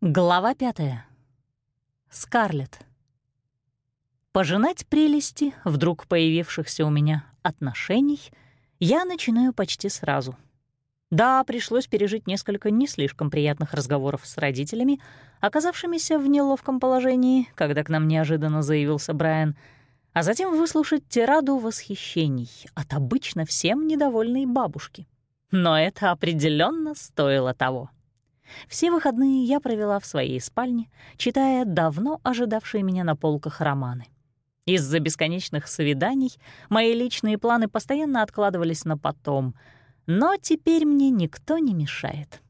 Глава пятая. Скарлетт. Пожинать прелести вдруг появившихся у меня отношений я начинаю почти сразу. Да, пришлось пережить несколько не слишком приятных разговоров с родителями, оказавшимися в неловком положении, когда к нам неожиданно заявился Брайан, а затем выслушать тираду восхищений от обычно всем недовольной бабушки. Но это определенно стоило того. Все выходные я провела в своей спальне, читая давно ожидавшие меня на полках романы. Из-за бесконечных свиданий мои личные планы постоянно откладывались на потом, но теперь мне никто не мешает.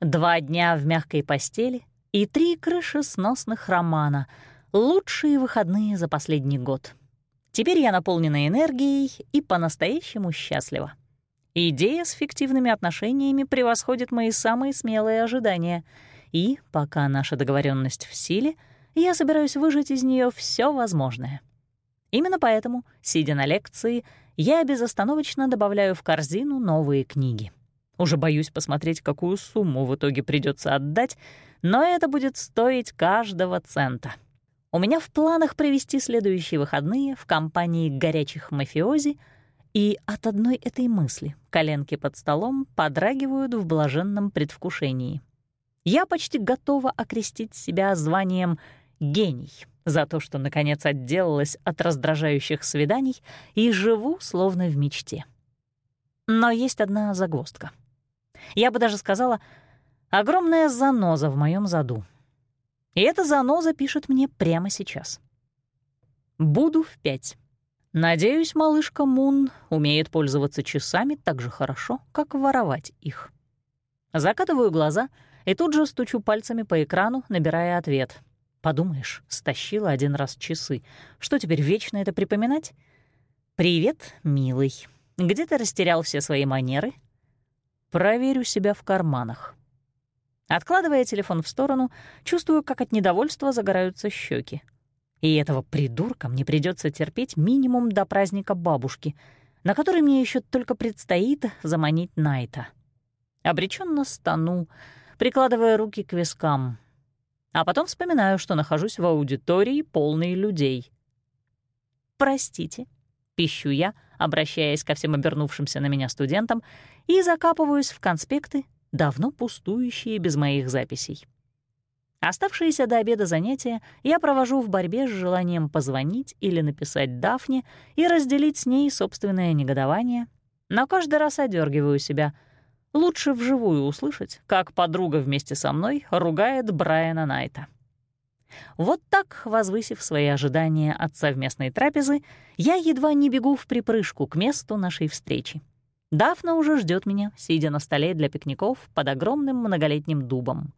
Два дня в мягкой постели и три крышесносных романа — лучшие выходные за последний год. Теперь я наполнена энергией и по-настоящему счастлива. Идея с фиктивными отношениями превосходит мои самые смелые ожидания. И, пока наша договоренность в силе, я собираюсь выжать из нее все возможное. Именно поэтому, сидя на лекции, я безостановочно добавляю в корзину новые книги. Уже боюсь посмотреть, какую сумму в итоге придется отдать, но это будет стоить каждого цента. У меня в планах провести следующие выходные в компании горячих мафиози — и от одной этой мысли коленки под столом подрагивают в блаженном предвкушении. Я почти готова окрестить себя званием «гений» за то, что, наконец, отделалась от раздражающих свиданий и живу словно в мечте. Но есть одна загвоздка. Я бы даже сказала, огромная заноза в моем заду. И эта заноза пишет мне прямо сейчас. Буду в пять. Надеюсь, малышка Мун умеет пользоваться часами так же хорошо, как воровать их. Закатываю глаза и тут же стучу пальцами по экрану, набирая ответ. Подумаешь, стащила один раз часы. Что теперь, вечно это припоминать? «Привет, милый. Где ты растерял все свои манеры?» Проверю себя в карманах. Откладывая телефон в сторону, чувствую, как от недовольства загораются щеки. И этого придурка мне придется терпеть минимум до праздника бабушки, на который мне еще только предстоит заманить Найта. Обреченно стану, прикладывая руки к вискам. А потом вспоминаю, что нахожусь в аудитории, полной людей. «Простите», — пищу я, обращаясь ко всем обернувшимся на меня студентам, и закапываюсь в конспекты, давно пустующие без моих записей. Оставшиеся до обеда занятия я провожу в борьбе с желанием позвонить или написать Дафне и разделить с ней собственное негодование, но каждый раз одергиваю себя. Лучше вживую услышать, как подруга вместе со мной ругает Брайана Найта. Вот так, возвысив свои ожидания от совместной трапезы, я едва не бегу в припрыжку к месту нашей встречи. Дафна уже ждет меня, сидя на столе для пикников под огромным многолетним дубом.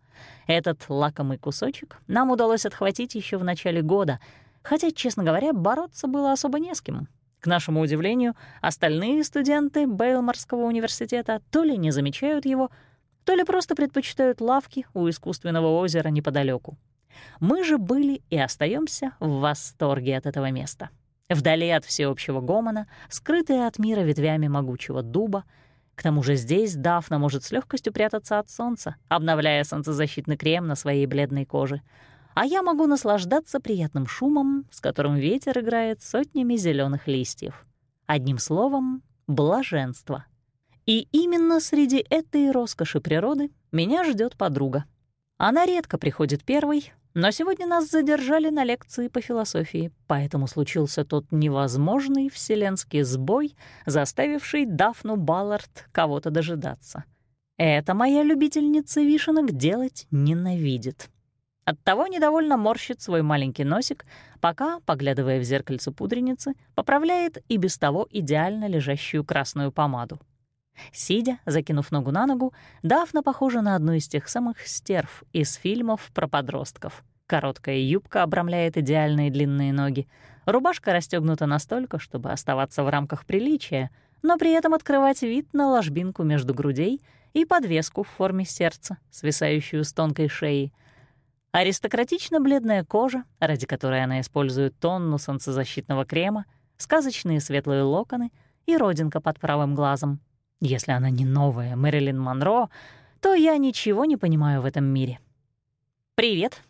Этот лакомый кусочек нам удалось отхватить еще в начале года, хотя, честно говоря, бороться было особо не с кем. К нашему удивлению, остальные студенты Бейлморского университета то ли не замечают его, то ли просто предпочитают лавки у искусственного озера неподалеку. Мы же были и остаемся в восторге от этого места. Вдали от всеобщего гомона, скрытые от мира ветвями могучего дуба, к тому же здесь Дафна может с легкостью прятаться от солнца, обновляя солнцезащитный крем на своей бледной коже. А я могу наслаждаться приятным шумом, с которым ветер играет сотнями зеленых листьев. Одним словом, блаженство. И именно среди этой роскоши природы меня ждет подруга. Она редко приходит первой, но сегодня нас задержали на лекции по философии, поэтому случился тот невозможный вселенский сбой, заставивший Дафну Баллард кого-то дожидаться. Это моя любительница вишенок делать ненавидит. Оттого недовольно морщит свой маленький носик, пока, поглядывая в зеркальце пудреницы, поправляет и без того идеально лежащую красную помаду. Сидя, закинув ногу на ногу, Дафна похожа на одну из тех самых стерв из фильмов про подростков. Короткая юбка обрамляет идеальные длинные ноги. Рубашка расстегнута настолько, чтобы оставаться в рамках приличия, но при этом открывать вид на ложбинку между грудей и подвеску в форме сердца, свисающую с тонкой шеи. Аристократично бледная кожа, ради которой она использует тонну солнцезащитного крема, сказочные светлые локоны и родинка под правым глазом — если она не новая Мэрилин Монро, то я ничего не понимаю в этом мире. «Привет».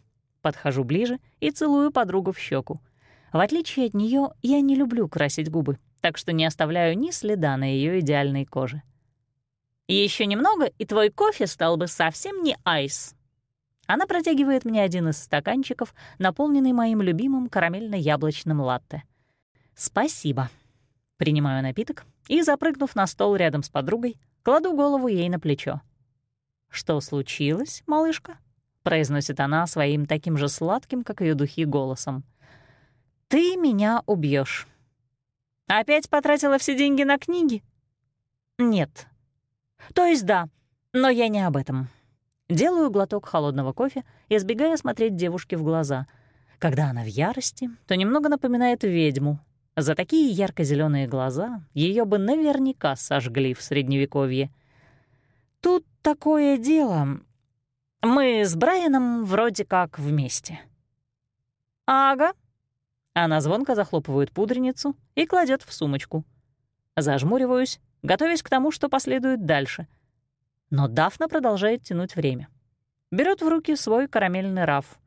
Подхожу ближе и целую подругу в щеку. В отличие от нее, я не люблю красить губы, так что не оставляю ни следа на ее идеальной коже. Еще немного, и твой кофе стал бы совсем не айс. Она протягивает мне один из стаканчиков, наполненный моим любимым карамельно-яблочным латте. «Спасибо». Принимаю напиток и, запрыгнув на стол рядом с подругой, кладу голову ей на плечо. «Что случилось, малышка?» — произносит она своим таким же сладким, как ее духи, голосом. «Ты меня убьешь. «Опять потратила все деньги на книги?» «Нет». «То есть да, но я не об этом». Делаю глоток холодного кофе, избегая смотреть девушке в глаза. Когда она в ярости, то немного напоминает ведьму. За такие ярко зеленые глаза ее бы наверняка сожгли в Средневековье. Тут такое дело. Мы с Брайаном вроде как вместе. «Ага». Она звонко захлопывает пудреницу и кладет в сумочку. Зажмуриваюсь, готовясь к тому, что последует дальше — но Дафна продолжает тянуть время. Берет в руки свой карамельный раф,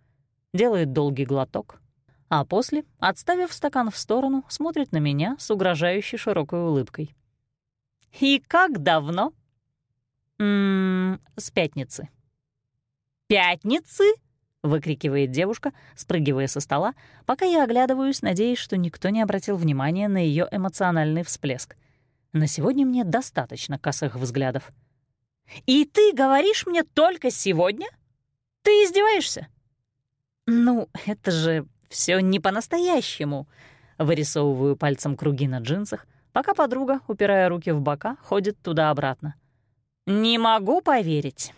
делает долгий глоток, а после, отставив стакан в сторону, смотрит на меня с угрожающей широкой улыбкой. «И как давно?» «Ммм, с пятницы». «Пятницы?» — выкрикивает девушка, спрыгивая со стола, пока я оглядываюсь, надеясь, что никто не обратил внимания на ее эмоциональный всплеск. На сегодня мне достаточно косых взглядов. И ты говоришь мне только сегодня? Ты издеваешься? Ну, это же все не по-настоящему. Вырисовываю пальцем круги на джинсах, пока подруга, упирая руки в бока, ходит туда-обратно. Не могу поверить.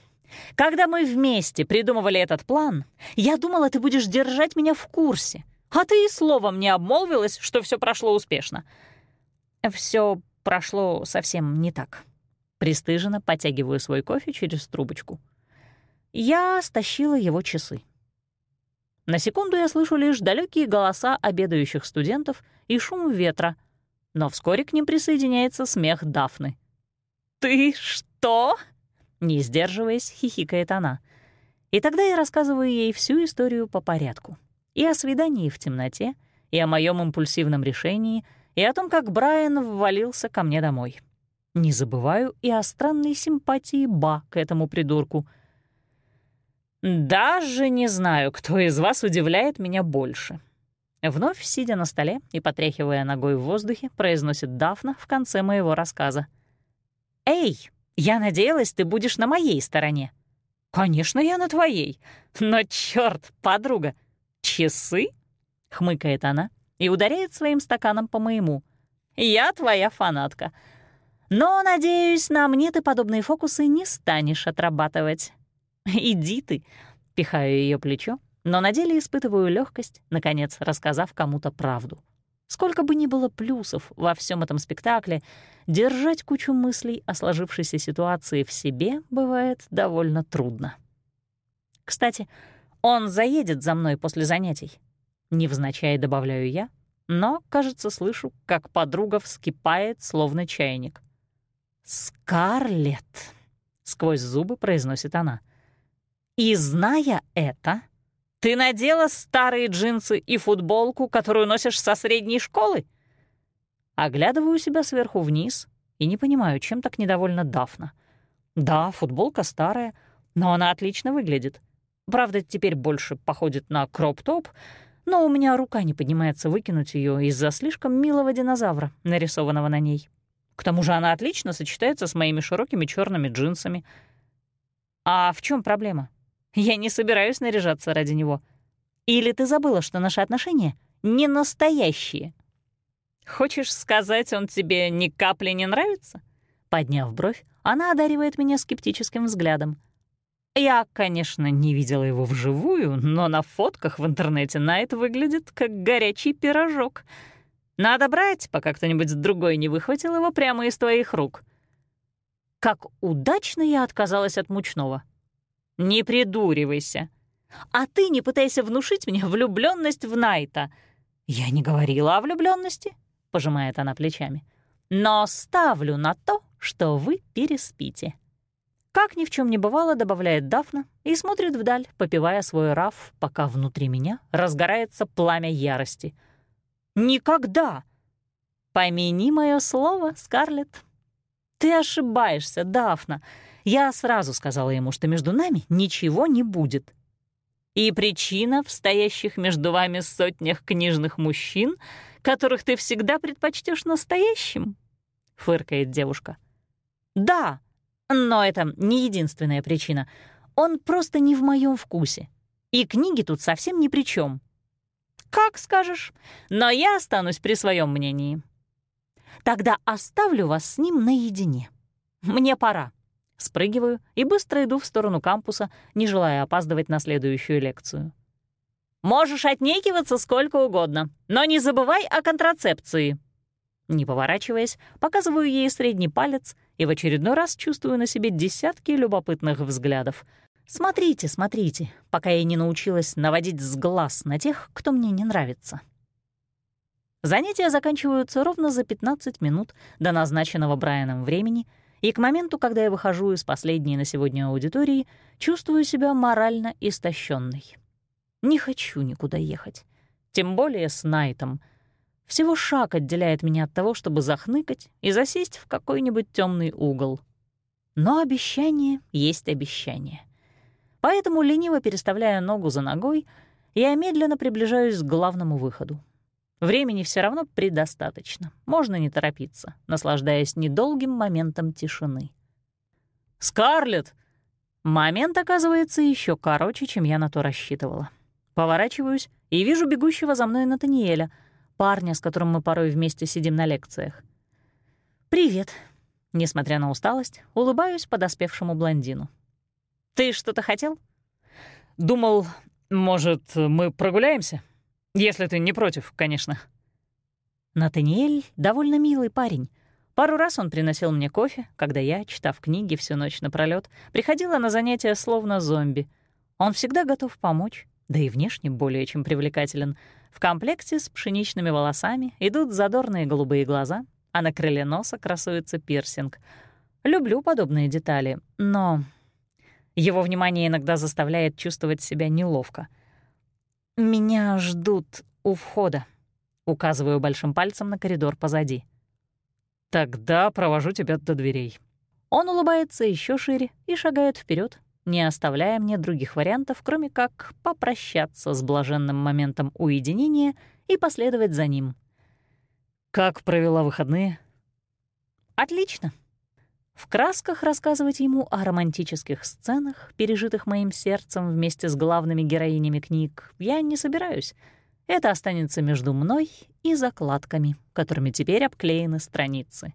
Когда мы вместе придумывали этот план, я думала, ты будешь держать меня в курсе. А ты и словом не обмолвилась, что все прошло успешно. Все прошло совсем не так. Престыженно потягиваю свой кофе через трубочку. Я стащила его часы. На секунду я слышу лишь далекие голоса обедающих студентов и шум ветра, но вскоре к ним присоединяется смех Дафны. «Ты что?» — не сдерживаясь, хихикает она. И тогда я рассказываю ей всю историю по порядку. И о свидании в темноте, и о моем импульсивном решении, и о том, как Брайан ввалился ко мне домой. Не забываю и о странной симпатии Ба к этому придурку. «Даже не знаю, кто из вас удивляет меня больше». Вновь, сидя на столе и потряхивая ногой в воздухе, произносит Дафна в конце моего рассказа. «Эй, я надеялась, ты будешь на моей стороне». «Конечно, я на твоей. Но чёрт, подруга, часы?» — хмыкает она и ударяет своим стаканом по моему. «Я твоя фанатка. Но, надеюсь, на мне ты подобные фокусы не станешь отрабатывать. Иди ты, пихаю ее плечо, но на деле испытываю легкость, наконец рассказав кому-то правду. Сколько бы ни было плюсов во всем этом спектакле, держать кучу мыслей о сложившейся ситуации в себе бывает довольно трудно. Кстати, он заедет за мной после занятий. Невзначай добавляю я, но, кажется, слышу, как подруга вскипает, словно чайник. «Скарлетт», — сквозь зубы произносит она. «И зная это, ты надела старые джинсы и футболку, которую носишь со средней школы?» Оглядываю себя сверху вниз и не понимаю, чем так недовольна Дафна. Да, футболка старая, но она отлично выглядит. Правда, теперь больше походит на кроп-топ, но у меня рука не поднимается выкинуть ее из-за слишком милого динозавра, нарисованного на ней. К тому же она отлично сочетается с моими широкими черными джинсами. А в чем проблема? Я не собираюсь наряжаться ради него. Или ты забыла, что наши отношения не настоящие? Хочешь сказать, он тебе ни капли не нравится? Подняв бровь, она одаривает меня скептическим взглядом. Я, конечно, не видела его вживую, но на фотках в интернете Найт выглядит как горячий пирожок — надо брать, пока кто-нибудь другой не выхватил его прямо из твоих рук. Как удачно я отказалась от мучного. Не придуривайся. А ты не пытайся внушить мне влюбленность в Найта. Я не говорила о влюбленности, пожимает она плечами. Но ставлю на то, что вы переспите. Как ни в чем не бывало, добавляет Дафна и смотрит вдаль, попивая свой раф, пока внутри меня разгорается пламя ярости. «Никогда!» «Помяни мое слово, Скарлетт». «Ты ошибаешься, Дафна. Я сразу сказала ему, что между нами ничего не будет». «И причина в стоящих между вами сотнях книжных мужчин, которых ты всегда предпочтешь настоящим?» — фыркает девушка. «Да, но это не единственная причина. Он просто не в моем вкусе. И книги тут совсем ни при чем. «Как скажешь, но я останусь при своем мнении». Тогда оставлю вас с ним наедине. Мне пора. Спрыгиваю и быстро иду в сторону кампуса, не желая опаздывать на следующую лекцию. «Можешь отнекиваться сколько угодно, но не забывай о контрацепции». Не поворачиваясь, показываю ей средний палец и в очередной раз чувствую на себе десятки любопытных взглядов. Смотрите, смотрите, пока я не научилась наводить с глаз на тех, кто мне не нравится. Занятия заканчиваются ровно за 15 минут до назначенного Брайаном времени, и к моменту, когда я выхожу из последней на сегодня аудитории, чувствую себя морально истощенной. Не хочу никуда ехать. Тем более с Найтом. Всего шаг отделяет меня от того, чтобы захныкать и засесть в какой-нибудь темный угол. Но обещание есть обещание. Поэтому, лениво переставляя ногу за ногой, я медленно приближаюсь к главному выходу. Времени все равно предостаточно. Можно не торопиться, наслаждаясь недолгим моментом тишины. «Скарлетт!» Момент оказывается еще короче, чем я на то рассчитывала. Поворачиваюсь и вижу бегущего за мной Натаниэля, парня, с которым мы порой вместе сидим на лекциях. «Привет!» Несмотря на усталость, улыбаюсь подоспевшему блондину. «Ты что-то хотел?» «Думал, может, мы прогуляемся?» Если ты не против, конечно». Натаниэль — довольно милый парень. Пару раз он приносил мне кофе, когда я, читав книги всю ночь напролёт, приходила на занятия словно зомби. Он всегда готов помочь, да и внешне более чем привлекателен. В комплекте с пшеничными волосами идут задорные голубые глаза, а на крыле носа красуется пирсинг. Люблю подобные детали, но его внимание иногда заставляет чувствовать себя неловко — «Меня ждут у входа», — указываю большим пальцем на коридор позади. «Тогда провожу тебя до дверей». Он улыбается еще шире и шагает вперед, не оставляя мне других вариантов, кроме как попрощаться с блаженным моментом уединения и последовать за ним. «Как провела выходные?» «Отлично», в красках рассказывать ему о романтических сценах, пережитых моим сердцем вместе с главными героинями книг, я не собираюсь. Это останется между мной и закладками, которыми теперь обклеены страницы.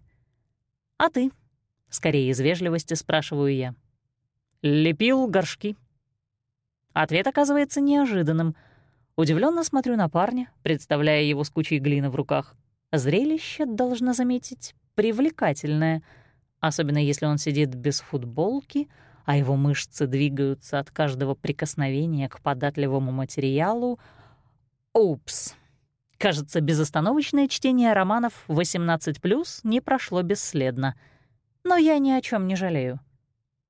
«А ты?» — скорее из вежливости спрашиваю я. «Лепил горшки». Ответ оказывается неожиданным. Удивленно смотрю на парня, представляя его с кучей глины в руках. Зрелище, должна заметить, привлекательное — особенно если он сидит без футболки, а его мышцы двигаются от каждого прикосновения к податливому материалу. Упс. Кажется, безостановочное чтение романов 18+, не прошло бесследно. Но я ни о чем не жалею.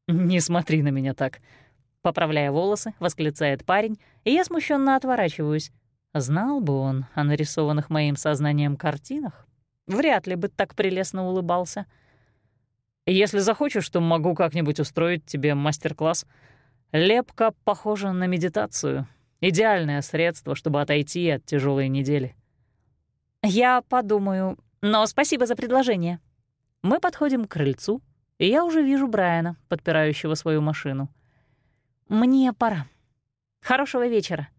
«Не смотри на меня так», — поправляя волосы, восклицает парень, и я смущенно отворачиваюсь. Знал бы он о нарисованных моим сознанием картинах, вряд ли бы так прелестно улыбался — если захочешь, то могу как-нибудь устроить тебе мастер-класс. Лепка похожа на медитацию. Идеальное средство, чтобы отойти от тяжелой недели. Я подумаю, но спасибо за предложение. Мы подходим к крыльцу, и я уже вижу Брайана, подпирающего свою машину. Мне пора. Хорошего вечера.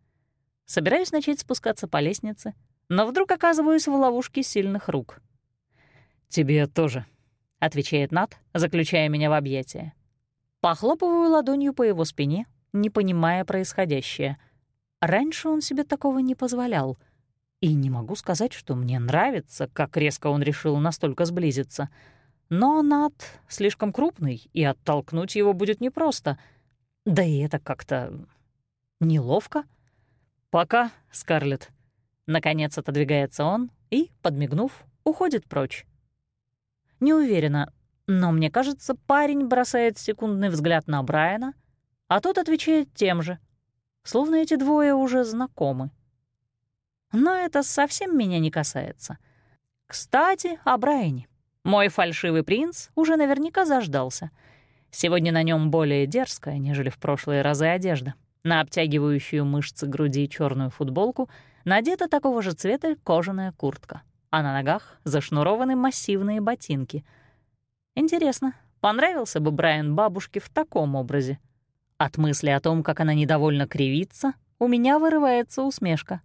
Собираюсь начать спускаться по лестнице, но вдруг оказываюсь в ловушке сильных рук. «Тебе тоже», — отвечает Нат, заключая меня в объятия. Похлопываю ладонью по его спине, не понимая происходящее. Раньше он себе такого не позволял. И не могу сказать, что мне нравится, как резко он решил настолько сблизиться. Но Нат слишком крупный, и оттолкнуть его будет непросто. Да и это как-то неловко. «Пока, Скарлетт». Наконец отодвигается он и, подмигнув, уходит прочь. Не уверена, Но мне кажется, парень бросает секундный взгляд на Брайана, а тот отвечает тем же, словно эти двое уже знакомы. Но это совсем меня не касается. Кстати, о Брайане. Мой фальшивый принц уже наверняка заждался. Сегодня на нем более дерзкая, нежели в прошлые разы одежда. На обтягивающую мышцы груди черную футболку надета такого же цвета кожаная куртка, а на ногах зашнурованы массивные ботинки. Интересно, понравился бы Брайан бабушке в таком образе? От мысли о том, как она недовольно кривится, у меня вырывается усмешка.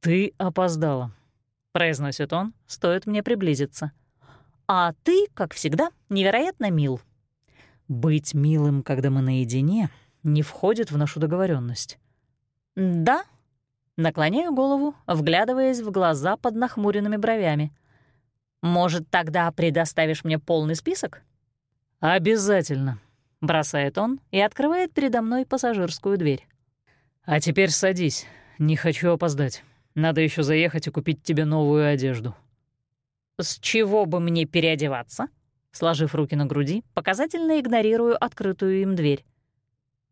«Ты опоздала», — произносит он, стоит мне приблизиться. «А ты, как всегда, невероятно мил». «Быть милым, когда мы наедине, не входит в нашу договоренность. «Да?» Наклоняю голову, вглядываясь в глаза под нахмуренными бровями. «Может, тогда предоставишь мне полный список?» «Обязательно», — бросает он и открывает передо мной пассажирскую дверь. «А теперь садись, не хочу опоздать. Надо еще заехать и купить тебе новую одежду». «С чего бы мне переодеваться?» Сложив руки на груди, показательно игнорирую открытую им дверь.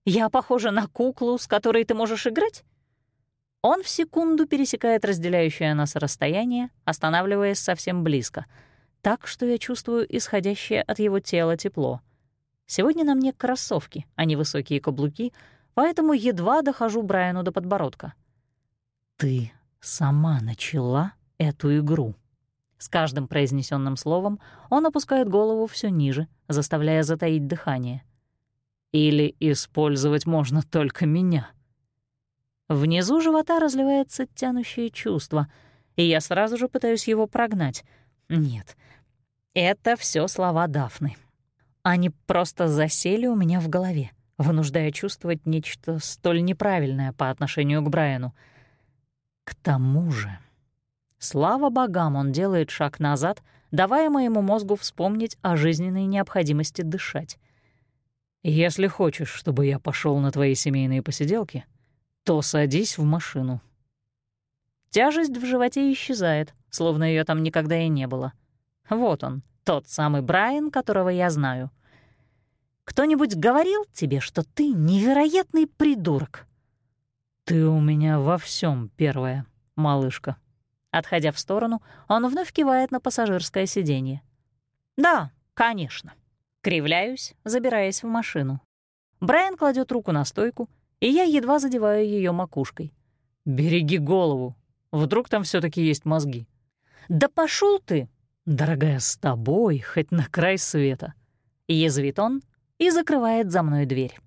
Я похожа на куклу, с которой ты можешь играть?» Он в секунду пересекает разделяющее нас расстояние, останавливаясь совсем близко, так что я чувствую исходящее от его тела тепло. Сегодня на мне кроссовки, а не высокие каблуки, поэтому едва дохожу Брайану до подбородка. «Ты сама начала эту игру». С каждым произнесенным словом он опускает голову все ниже, заставляя затаить дыхание — или использовать можно только меня. Внизу живота разливается тянущее чувство, и я сразу же пытаюсь его прогнать. Нет, это все слова Дафны. Они просто засели у меня в голове, вынуждая чувствовать нечто столь неправильное по отношению к Брайану. К тому же, слава богам, он делает шаг назад, давая моему мозгу вспомнить о жизненной необходимости дышать. «Если хочешь, чтобы я пошел на твои семейные посиделки, то садись в машину». Тяжесть в животе исчезает, словно ее там никогда и не было. Вот он, тот самый Брайан, которого я знаю. Кто-нибудь говорил тебе, что ты невероятный придурок? Ты у меня во всем первая, малышка. Отходя в сторону, он вновь кивает на пассажирское сиденье. Да, конечно. Кривляюсь, забираясь в машину. Брайан кладет руку на стойку, и я едва задеваю ее макушкой. «Береги голову. Вдруг там все таки есть мозги». «Да пошел ты!» «Дорогая, с тобой хоть на край света». Язвит он и закрывает за мной дверь.